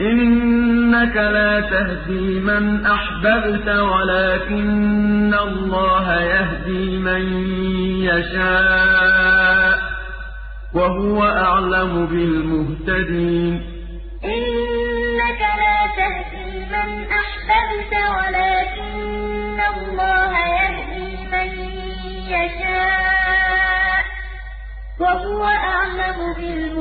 إنك لا تهدي من أحببت ولكن الله يهدي من يشاء وهو أعلم بالمهتدين. إنك لا تهدي من أحببت ولكن الله يهدي من يشاء وهو أعلم بالمهتدين.